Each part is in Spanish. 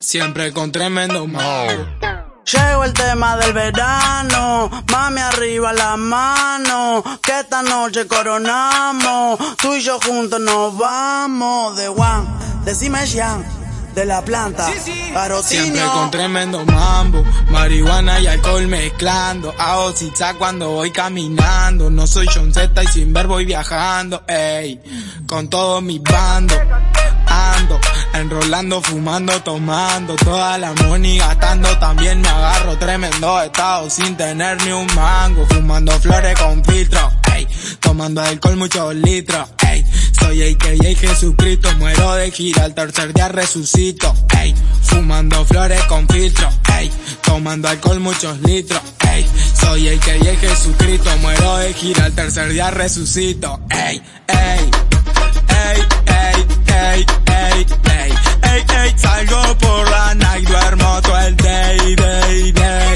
Siempre con tremendo mambo. Llegó el tema del verano, mami arriba la mano, que esta noche coronamos, tú y yo juntos nos vamos, de Juan, decime ya, de la planta, sí, Siempre con tremendo mambo, marihuana y alcohol mezclando, hago zigzag cuando voy caminando, no soy John Z y sin ver voy viajando, ey, con todos mis bandos enrolando, fumando, tomando, toda la money gastando, también me agarro tremendo estado sin tener ni un mango, fumando flores con filtro, ey, tomando alcohol muchos litros, ey, soy AKA Jesucristo, muero de gira, al tercer día resucito, ey, fumando flores con filtro, ey, tomando alcohol muchos litros, ey, soy AKA Jesucristo, muero de gira, al tercer día resucito, ey, ey, ey, ey, ey, ey, ey, salgo por la night, duermo todo el day, day, day.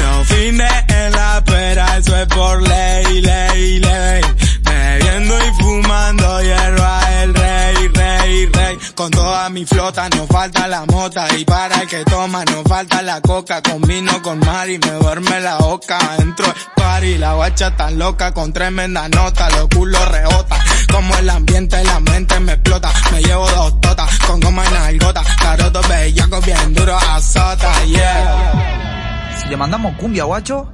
No fines en la pera, eso es por ley, ley, ley. Bebiendo y fumando hierba el rey, rey, rey. Con toda mi flota no falta la mota y para el que toma no falta la coca. Combino con Mari, me duerme la boca. Entro party, la guacha tan loca con tremenda nota, los culos rebotan. Como el ambiente y la mente. Me le mandamos cumbia, guacho.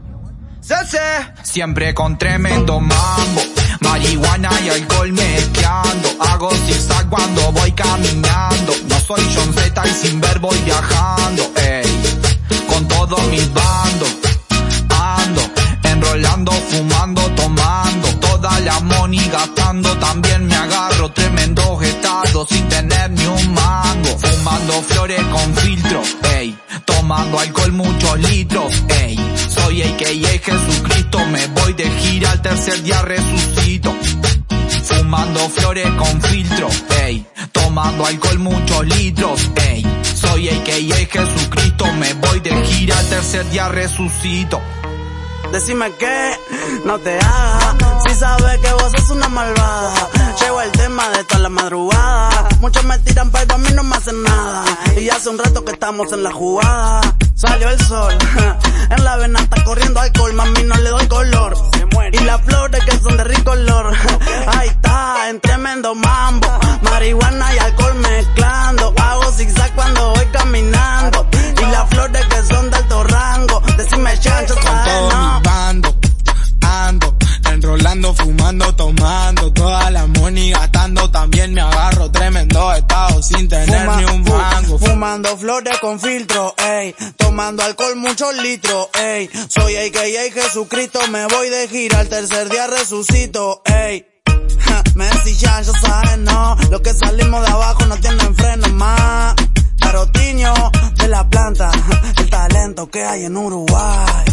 Siempre con tremendo mambo. Marihuana y alcohol mezclando. Hago zigzag cuando voy caminando. No soy John Z y sin ver voy viajando. Ey, con todos mis bandos. Ando, enrolando, fumando, tomando. Toda la money gastando. También me agarro tremendos estados sin tener ni un mango. Fumando flores con filtro. Ey, tomando alcohol muchos litros. Ey, soy AKA Jesucristo. Me voy de gira al tercer día resucito. Fumando flores con filtro, ey. Tomando alcohol muchos litros, ey. Soy AKA Jesucristo, me voy de gira al tercer día resucito. Decime que no te hagas, si sabes que vos sos una malvada. Llevo el tema de toda la madrugada. Muchos me tiran pero a mí no me hacen nada. Y hace un rato que estamos en la jugada. Salió el sol, en la vena está corriendo alcohol, mami no le doy color. Y las flores que son de rico olor. fumando, tomando. Toda la money gastando, también me agarro tremendo estado sin tener ni un mango. Fumando flores con filtro, ey. Tomando alcohol muchos litros, ey. Soy AKA Jesucristo, me voy de gira, al tercer día resucito, ey. Messi ya, ya saben, no. Los que salimos de abajo no tienen freno más. Carotiño de la planta, el talento que hay en Uruguay.